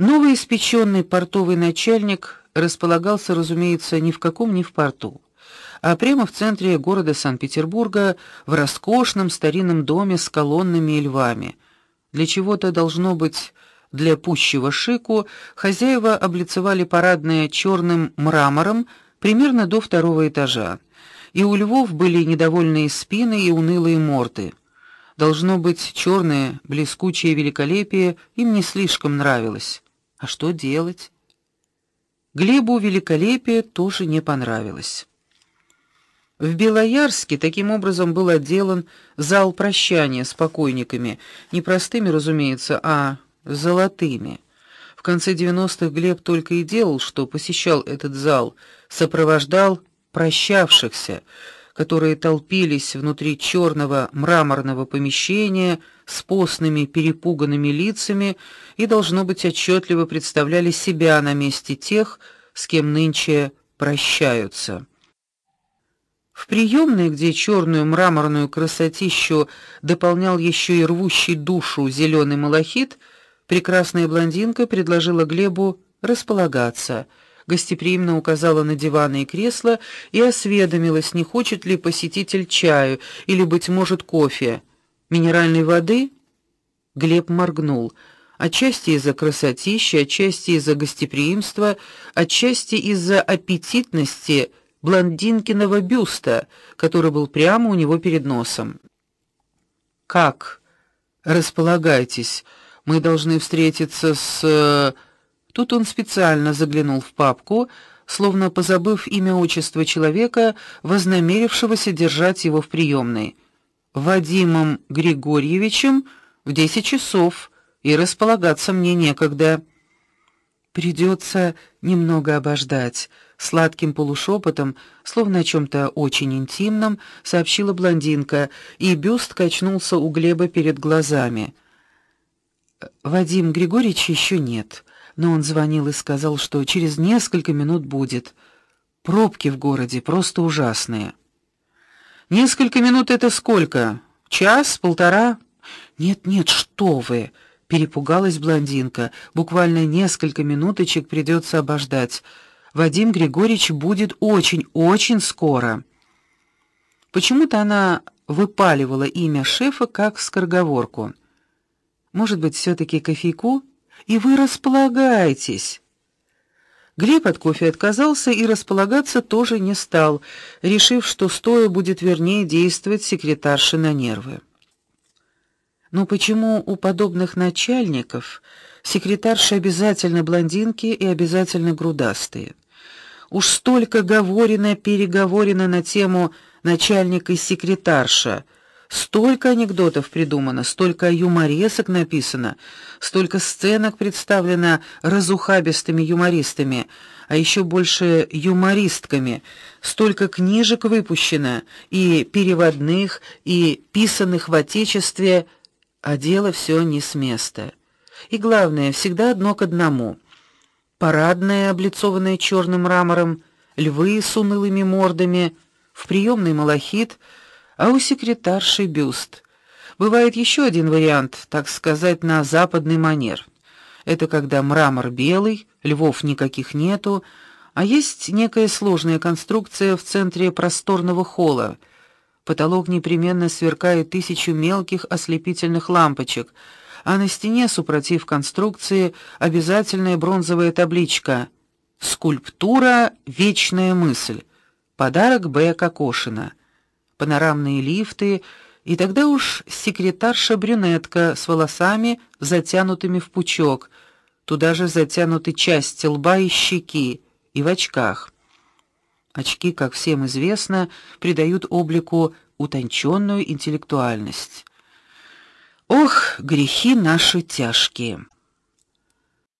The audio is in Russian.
Новоиспеченный портовый начальник располагался, разумеется, ни в каком ни в порту, а прямо в центре города Санкт-Петербурга, в роскошном старинном доме с колоннами и львами. Для чего-то должно быть для пущего шику хозяева облицевали парадное черным мрамором примерно до второго этажа. И у львов были недовольные спины и унылые морды. Должно быть, черное блескучее великолепие им не слишком нравилось. А что делать? Глебу великолепие тоже не понравилось. В Белоярске таким образом был отделан зал прощания с покойниками, не простыми, разумеется, а золотыми. В конце 90-х Глеб только и делал, что посещал этот зал, сопровождал прощавшихся, которые толпились внутри черного мраморного помещения с постными перепуганными лицами и должно быть отчетливо представляли себя на месте тех, с кем нынче прощаются. В приемной, где черную мраморную красотищу дополнял еще и рвущий душу зеленый малахит, прекрасная блондинка предложила Глебу располагаться — гостеприимно указала на диваны и кресла и осведомилась, не хочет ли посетитель чаю или быть может кофе. Минеральной воды? Глеб моргнул. Отчасти из-за красотища, отчасти из-за гостеприимства, отчасти из-за аппетитности блондинкиного бюста, который был прямо у него перед носом. Как? Располагайтесь. Мы должны встретиться с э, Тут он специально заглянул в папку, словно позабыв имя отчество человека, вознамерившегося держать его в приемной. Вадимом Григорьевичем в десять часов, и располагаться мне некогда. Придется немного обождать, сладким полушепотом, словно о чем то очень интимном, сообщила блондинка, и бюст качнулся у Глеба перед глазами. Вадим Григорьевич еще нет но он звонил и сказал, что через несколько минут будет. Пробки в городе просто ужасные. Несколько минут это сколько? Час, полтора? Нет, нет, что вы? перепугалась блондинка. Буквально несколько минуточек придется обождать. Вадим Григорьевич будет очень-очень скоро. Почему-то она выпаливала имя шефа как скороговорку. Может быть, все таки кофейку? И вы располагайтесь. Глеб от кофе отказался и располагаться тоже не стал, решив, что стоя будет вернее действовать секретарше на нервы. Но почему у подобных начальников секретарши обязательно блондинки и обязательно грудастые? Уж столько говорено, переговорено на тему начальник и секретарша — Столько анекдотов придумано, столько юморесок написано, столько сценок представлено разухабистыми юмористами, а еще больше юмористками. Столько книжек выпущено, и переводных, и писанных в отечестве, а дело все не с места. И главное, всегда одно к одному. Парадная, облицованная черным мрамором, львы с унылыми мордами, в приемный малахит — а у секретарши бюст. Бывает еще один вариант, так сказать, на западный манер. Это когда мрамор белый, львов никаких нету, а есть некая сложная конструкция в центре просторного холла. Потолок непременно сверкает тысячу мелких ослепительных лампочек, а на стене супротив конструкции обязательная бронзовая табличка: скульптура Вечная мысль. Подарок Б. Кокошина панорамные лифты, и тогда уж секретарша-брюнетка с волосами, затянутыми в пучок, туда же затянуты части лба и щеки, и в очках. Очки, как всем известно, придают облику утонченную интеллектуальность. Ох, грехи наши тяжкие.